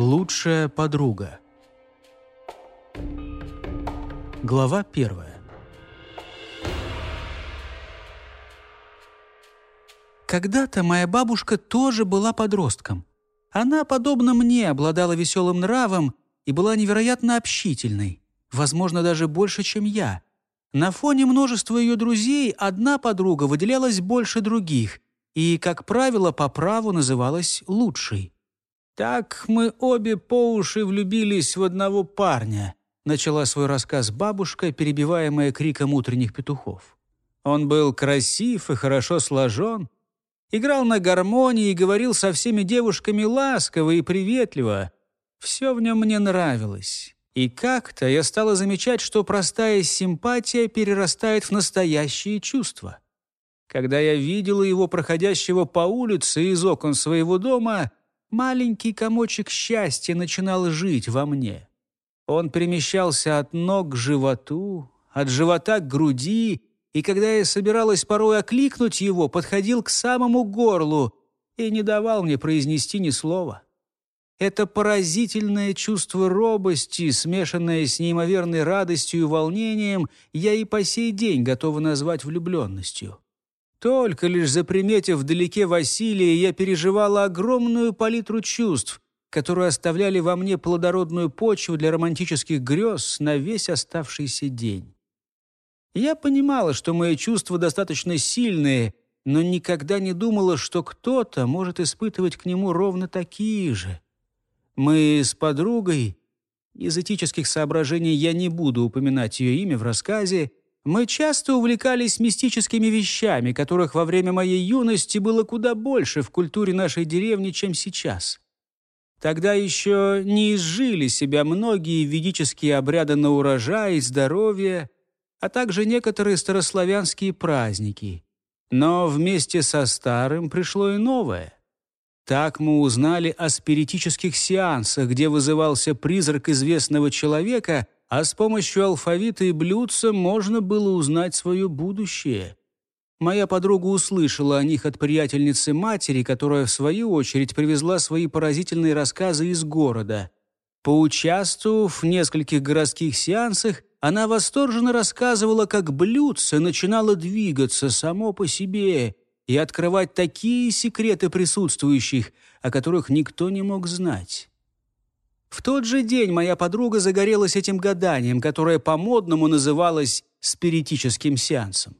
Лучшая подруга. Глава первая. Когда-то моя бабушка тоже была подростком. Она, подобно мне, обладала веселым нравом и была невероятно общительной, возможно, даже больше, чем я. На фоне множества ее друзей одна подруга выделялась больше других и, как правило, по праву называлась лучшей. «Так мы обе по уши влюбились в одного парня», начала свой рассказ бабушка, перебиваемая криком утренних петухов. Он был красив и хорошо сложен, играл на гармонии и говорил со всеми девушками ласково и приветливо. Все в нем мне нравилось. И как-то я стала замечать, что простая симпатия перерастает в настоящие чувства. Когда я видела его проходящего по улице из окон своего дома, маленький комочек счастья начинал жить во мне. Он перемещался от ног к животу, от живота к груди, и когда я собиралась порой окликнуть его, подходил к самому горлу и не давал мне произнести ни слова. Это поразительное чувство робости, смешанное с неимоверной радостью и волнением, я и по сей день готова назвать влюбленностью. Только лишь заприметив вдалеке Василия, я переживала огромную палитру чувств, которые оставляли во мне плодородную почву для романтических грез на весь оставшийся день. Я понимала, что мои чувства достаточно сильные, но никогда не думала, что кто-то может испытывать к нему ровно такие же. Мы с подругой, из этических соображений я не буду упоминать ее имя в рассказе, мы часто увлекались мистическими вещами, которых во время моей юности было куда больше в культуре нашей деревни, чем сейчас. Тогда еще не изжили себя многие ведические обряды на урожай и здоровье, а также некоторые старославянские праздники. Но вместе со старым пришло и новое. Так мы узнали о спиритических сеансах, где вызывался призрак известного человека, а с помощью алфавита и блюдца можно было узнать свое будущее. Моя подруга услышала о них от приятельницы матери, которая, в свою очередь, привезла свои поразительные рассказы из города. Поучаствовав в нескольких городских сеансах, она восторженно рассказывала, как блюдце начинало двигаться само по себе и открывать такие секреты присутствующих, о которых никто не мог знать. В тот же день моя подруга загорелась этим гаданием, которое по-модному называлось спиритическим сеансом.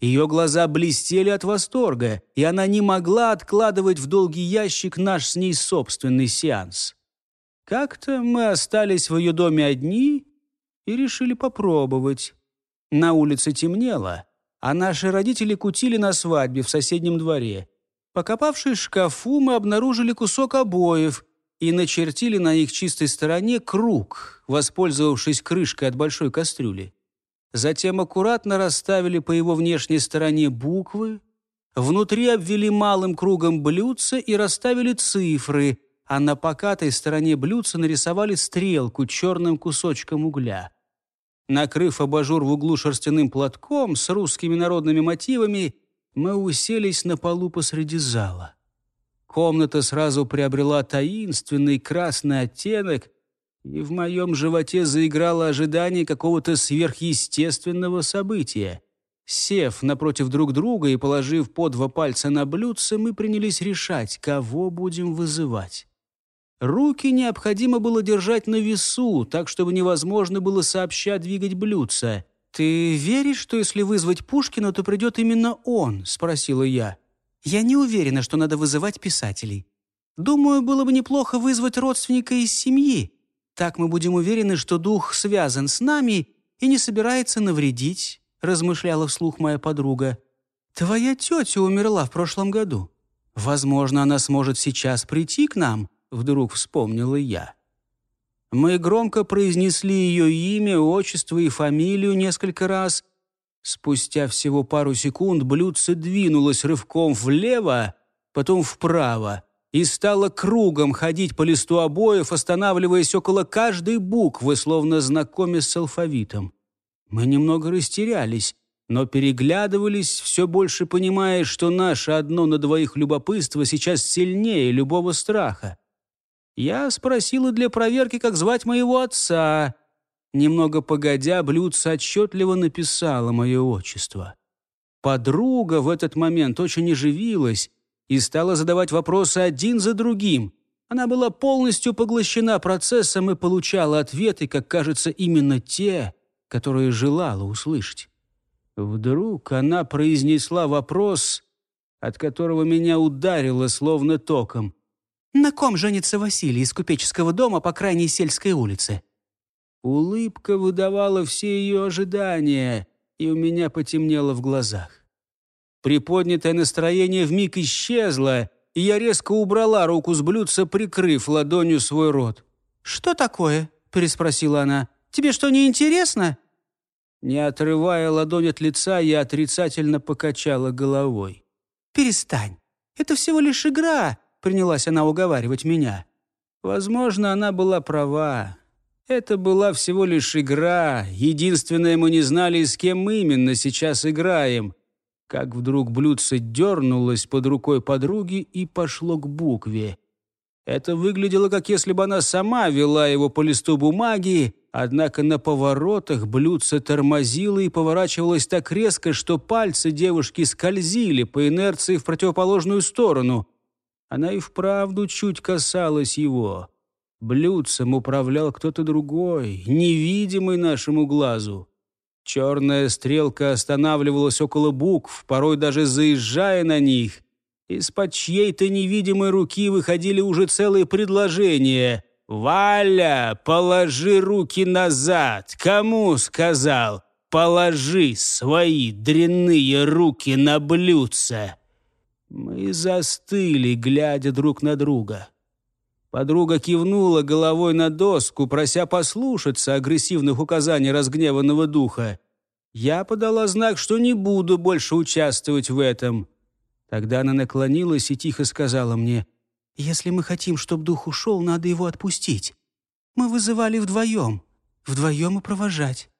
Ее глаза блестели от восторга, и она не могла откладывать в долгий ящик наш с ней собственный сеанс. Как-то мы остались в ее доме одни и решили попробовать. На улице темнело, а наши родители кутили на свадьбе в соседнем дворе. Покопавшись в шкафу, мы обнаружили кусок обоев и начертили на их чистой стороне круг, воспользовавшись крышкой от большой кастрюли. Затем аккуратно расставили по его внешней стороне буквы, внутри обвели малым кругом блюдца и расставили цифры, а на покатой стороне блюдца нарисовали стрелку черным кусочком угля. Накрыв абажур в углу шерстяным платком с русскими народными мотивами, мы уселись на полу посреди зала. Комната сразу приобрела таинственный красный оттенок, и в моем животе заиграло ожидание какого-то сверхъестественного события. Сев напротив друг друга и положив по два пальца на блюдце, мы принялись решать, кого будем вызывать. Руки необходимо было держать на весу, так, чтобы невозможно было сообща двигать блюдце. «Ты веришь, что если вызвать Пушкина, то придет именно он?» – спросила я. «Я не уверена, что надо вызывать писателей. Думаю, было бы неплохо вызвать родственника из семьи. Так мы будем уверены, что дух связан с нами и не собирается навредить», – размышляла вслух моя подруга. «Твоя тетя умерла в прошлом году. Возможно, она сможет сейчас прийти к нам», вдруг вспомнила я. Мы громко произнесли ее имя, отчество и фамилию несколько раз. Спустя всего пару секунд блюдце двинулось рывком влево, потом вправо и стало кругом ходить по листу обоев, останавливаясь около каждой буквы, словно знакомясь с алфавитом. Мы немного растерялись, но переглядывались, все больше понимая, что наше одно на двоих любопытство сейчас сильнее любого страха. Я спросила для проверки, как звать моего отца. Немного погодя, блюдце отчетливо написала мое отчество. Подруга в этот момент очень оживилась и стала задавать вопросы один за другим. Она была полностью поглощена процессом и получала ответы, как кажется, именно те, которые желала услышать. Вдруг она произнесла вопрос, от которого меня ударило словно током. «На ком женится Василий из купеческого дома по крайней сельской улице?» Улыбка выдавала все ее ожидания, и у меня потемнело в глазах. Приподнятое настроение вмиг исчезло, и я резко убрала руку с блюдца, прикрыв ладонью свой рот. «Что такое?» – переспросила она. «Тебе что, не интересно?» Не отрывая ладонь от лица, я отрицательно покачала головой. «Перестань. Это всего лишь игра», — принялась она уговаривать меня. Возможно, она была права. Это была всего лишь игра. Единственное, мы не знали, с кем именно сейчас играем. Как вдруг блюдце дернулось под рукой подруги и пошло к букве. Это выглядело, как если бы она сама вела его по листу бумаги, однако на поворотах блюдце тормозило и поворачивалось так резко, что пальцы девушки скользили по инерции в противоположную сторону. Она и вправду чуть касалась его. Блюдцем управлял кто-то другой, невидимый нашему глазу. Черная стрелка останавливалась около букв, порой даже заезжая на них. Из-под чьей-то невидимой руки выходили уже целые предложения. «Валя, положи руки назад! Кому сказал? Положи свои дрянные руки на блюдце!» Мы застыли, глядя друг на друга. Подруга кивнула головой на доску, прося послушаться агрессивных указаний разгневанного духа. Я подала знак, что не буду больше участвовать в этом. Тогда она наклонилась и тихо сказала мне, «Если мы хотим, чтобы дух ушел, надо его отпустить. Мы вызывали вдвоем, вдвоем и провожать».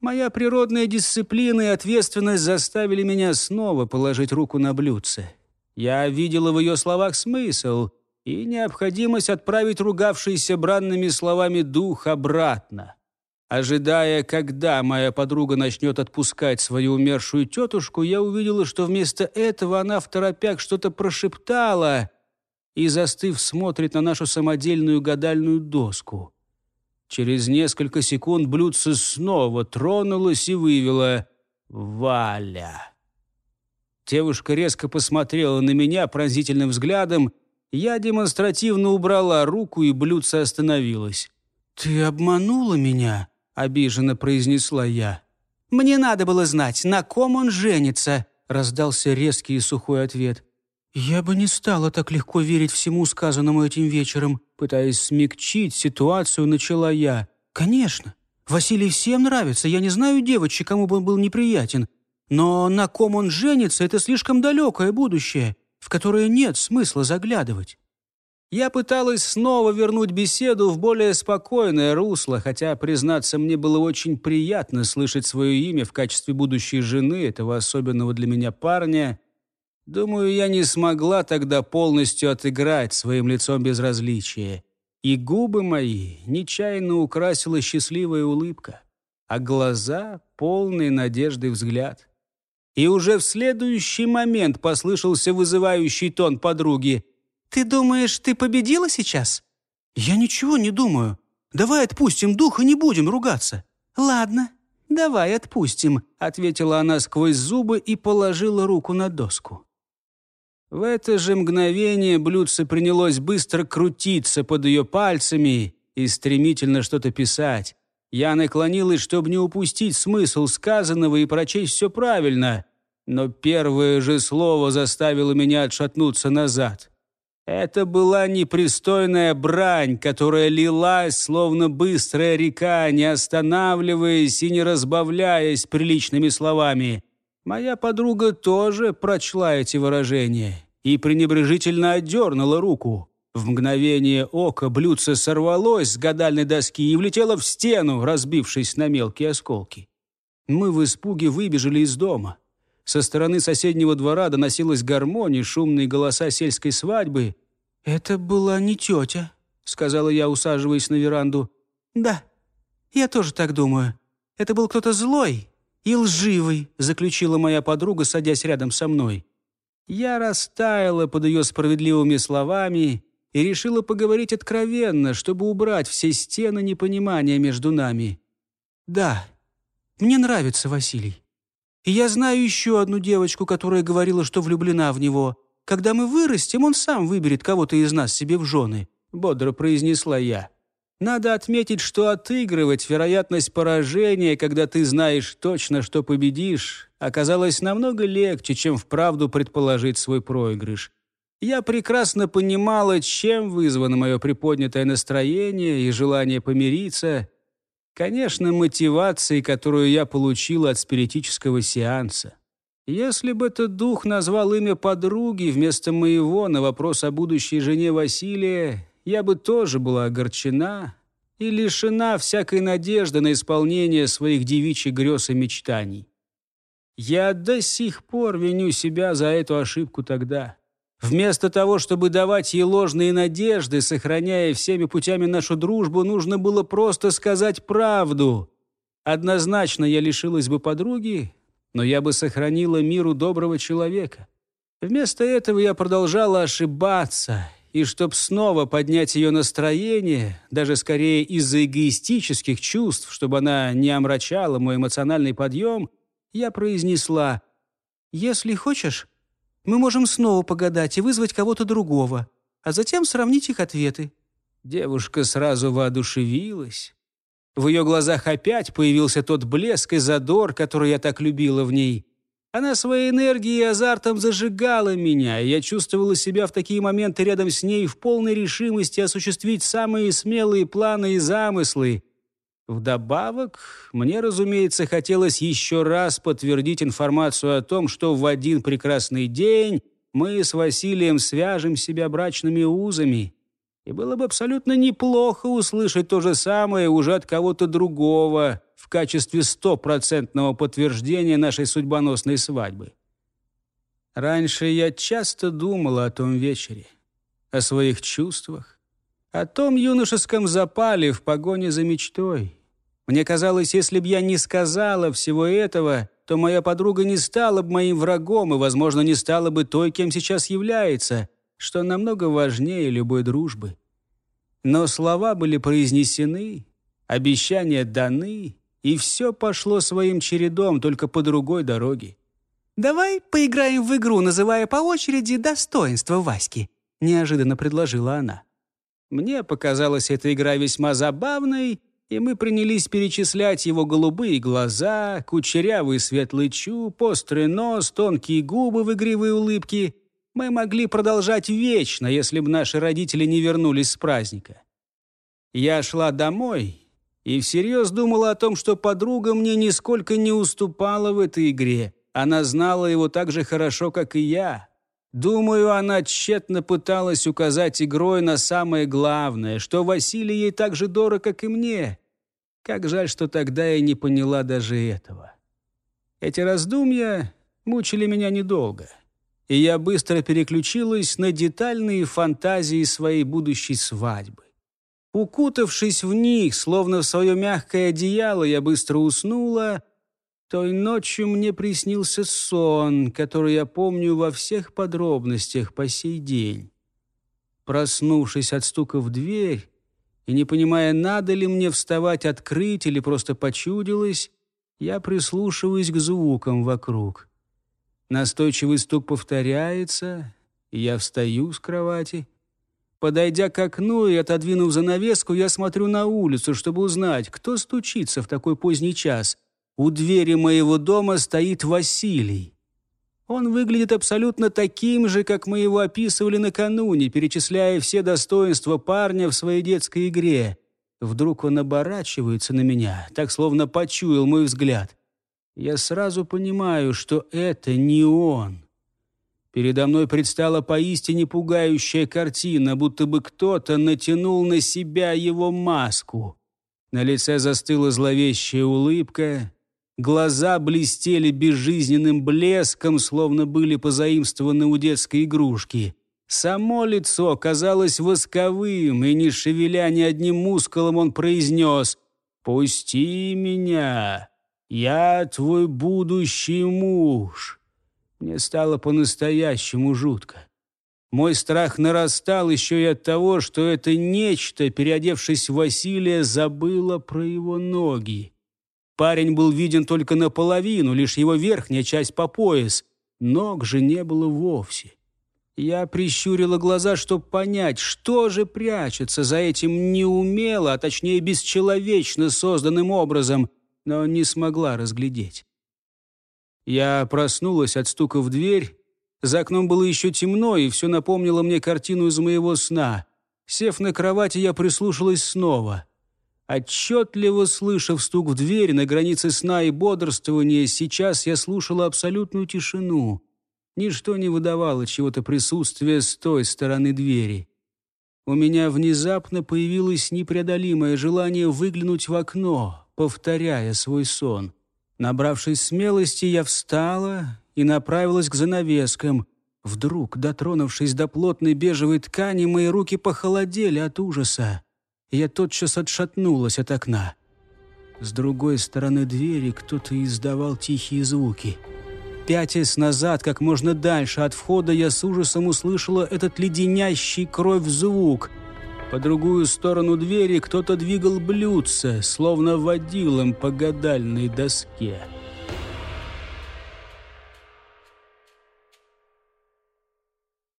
Моя природная дисциплина и ответственность заставили меня снова положить руку на блюдце. Я видела в ее словах смысл — и необходимость отправить ругавшийся бранными словами дух обратно. Ожидая, когда моя подруга начнет отпускать свою умершую тетушку, я увидела, что вместо этого она в торопях что-то прошептала и, застыв, смотрит на нашу самодельную гадальную доску. Через несколько секунд блюдце снова тронулось и вывело «Валя». Девушка резко посмотрела на меня пронзительным взглядом я демонстративно убрала руку, и блюдце остановилось. «Ты обманула меня?» — обиженно произнесла я. «Мне надо было знать, на ком он женится», — раздался резкий и сухой ответ. «Я бы не стала так легко верить всему сказанному этим вечером», пытаясь смягчить ситуацию, начала я. «Конечно. Василий всем нравится. Я не знаю девочек, кому бы он был неприятен. Но на ком он женится, это слишком далекое будущее в которое нет смысла заглядывать. Я пыталась снова вернуть беседу в более спокойное русло, хотя, признаться, мне было очень приятно слышать свое имя в качестве будущей жены этого особенного для меня парня. Думаю, я не смогла тогда полностью отыграть своим лицом безразличие. И губы мои нечаянно украсила счастливая улыбка, а глаза — полный надежды взгляд. И уже в следующий момент послышался вызывающий тон подруги. «Ты думаешь, ты победила сейчас?» «Я ничего не думаю. Давай отпустим дух и не будем ругаться». «Ладно, давай отпустим», — ответила она сквозь зубы и положила руку на доску. В это же мгновение блюдце принялось быстро крутиться под ее пальцами и стремительно что-то писать. Я наклонилась, чтобы не упустить смысл сказанного и прочесть все правильно, но первое же слово заставило меня отшатнуться назад. Это была непристойная брань, которая лилась, словно быстрая река, не останавливаясь и не разбавляясь приличными словами. Моя подруга тоже прочла эти выражения и пренебрежительно отдернула руку. В мгновение ока блюдце сорвалось с гадальной доски и влетело в стену, разбившись на мелкие осколки. Мы в испуге выбежали из дома. Со стороны соседнего двора доносилась гармония, шумные голоса сельской свадьбы. «Это была не тетя», — сказала я, усаживаясь на веранду. «Да, я тоже так думаю. Это был кто-то злой и лживый», — заключила моя подруга, садясь рядом со мной. Я растаяла под ее справедливыми словами и решила поговорить откровенно, чтобы убрать все стены непонимания между нами. «Да, мне нравится Василий. И я знаю еще одну девочку, которая говорила, что влюблена в него. Когда мы вырастем, он сам выберет кого-то из нас себе в жены», — бодро произнесла я. «Надо отметить, что отыгрывать вероятность поражения, когда ты знаешь точно, что победишь, оказалось намного легче, чем вправду предположить свой проигрыш. Я прекрасно понимала, чем вызвано мое приподнятое настроение и желание помириться, Конечно, мотивацией, которую я получил от спиритического сеанса. Если бы этот дух назвал имя подруги вместо моего на вопрос о будущей жене Василия, я бы тоже была огорчена и лишена всякой надежды на исполнение своих девичьих грез и мечтаний. Я до сих пор виню себя за эту ошибку тогда. Вместо того, чтобы давать ей ложные надежды, сохраняя всеми путями нашу дружбу, нужно было просто сказать правду. Однозначно я лишилась бы подруги, но я бы сохранила миру доброго человека. Вместо этого я продолжала ошибаться, и чтобы снова поднять ее настроение, даже скорее из-за эгоистических чувств, чтобы она не омрачала мой эмоциональный подъем, я произнесла «Если хочешь, мы можем снова погадать и вызвать кого-то другого, а затем сравнить их ответы». Девушка сразу воодушевилась. В ее глазах опять появился тот блеск и задор, который я так любила в ней. Она своей энергией и азартом зажигала меня, и я чувствовала себя в такие моменты рядом с ней в полной решимости осуществить самые смелые планы и замыслы, Вдобавок, мне, разумеется, хотелось еще раз подтвердить информацию о том, что в один прекрасный день мы с Василием свяжем себя брачными узами. И было бы абсолютно неплохо услышать то же самое уже от кого-то другого в качестве стопроцентного подтверждения нашей судьбоносной свадьбы. Раньше я часто думала о том вечере, о своих чувствах, о том юношеском запале в погоне за мечтой. Мне казалось, если б я не сказала всего этого, то моя подруга не стала бы моим врагом и, возможно, не стала бы той, кем сейчас является, что намного важнее любой дружбы. Но слова были произнесены, обещания даны, и все пошло своим чередом, только по другой дороге. «Давай поиграем в игру, называя по очереди достоинства Васьки», — неожиданно предложила она. Мне показалась эта игра весьма забавной, и мы принялись перечислять его голубые глаза, кучерявый светлый чуб, острый нос, тонкие губы в игривой улыбке. Мы могли продолжать вечно, если бы наши родители не вернулись с праздника. Я шла домой и всерьез думала о том, что подруга мне нисколько не уступала в этой игре. Она знала его так же хорошо, как и я. Думаю, она тщетно пыталась указать игрой на самое главное, что Василий ей так же дорог, как и мне. Как жаль, что тогда я не поняла даже этого. Эти раздумья мучили меня недолго, и я быстро переключилась на детальные фантазии своей будущей свадьбы. Укутавшись в них, словно в свое мягкое одеяло, я быстро уснула — той ночью мне приснился сон, который я помню во всех подробностях по сей день. Проснувшись от стука в дверь и не понимая, надо ли мне вставать, открыть или просто почудилось, я прислушиваюсь к звукам вокруг. Настойчивый стук повторяется, и я встаю с кровати. Подойдя к окну и отодвинув занавеску, я смотрю на улицу, чтобы узнать, кто стучится в такой поздний час — у двери моего дома стоит Василий. Он выглядит абсолютно таким же, как мы его описывали накануне, перечисляя все достоинства парня в своей детской игре. Вдруг он оборачивается на меня, так словно почуял мой взгляд. Я сразу понимаю, что это не он. Передо мной предстала поистине пугающая картина, будто бы кто-то натянул на себя его маску. На лице застыла зловещая улыбка, Глаза блестели безжизненным блеском, словно были позаимствованы у детской игрушки. Само лицо казалось восковым, и, не шевеля ни одним мускулом, он произнес «Пусти меня, я твой будущий муж». Мне стало по-настоящему жутко. Мой страх нарастал еще и от того, что это нечто, переодевшись в Василия, забыло про его ноги. Парень был виден только наполовину, лишь его верхняя часть по пояс. Ног же не было вовсе. Я прищурила глаза, чтобы понять, что же прячется за этим неумело, а точнее бесчеловечно созданным образом, но не смогла разглядеть. Я проснулась от стука в дверь за окном было еще темно, и все напомнило мне картину из моего сна. Сев на кровати, я прислушалась снова. Отчетливо слышав стук в дверь на границе сна и бодрствования, сейчас я слушала абсолютную тишину. Ничто не выдавало чего-то присутствия с той стороны двери. У меня внезапно появилось непреодолимое желание выглянуть в окно, повторяя свой сон. Набравшись смелости, я встала и направилась к занавескам. Вдруг, дотронувшись до плотной бежевой ткани, мои руки похолодели от ужаса. Я тотчас отшатнулась от окна. С другой стороны двери кто-то издавал тихие звуки. Пятясь назад, как можно дальше от входа, я с ужасом услышала этот леденящий кровь звук. По другую сторону двери кто-то двигал блюдце, словно водилом по гадальной доске.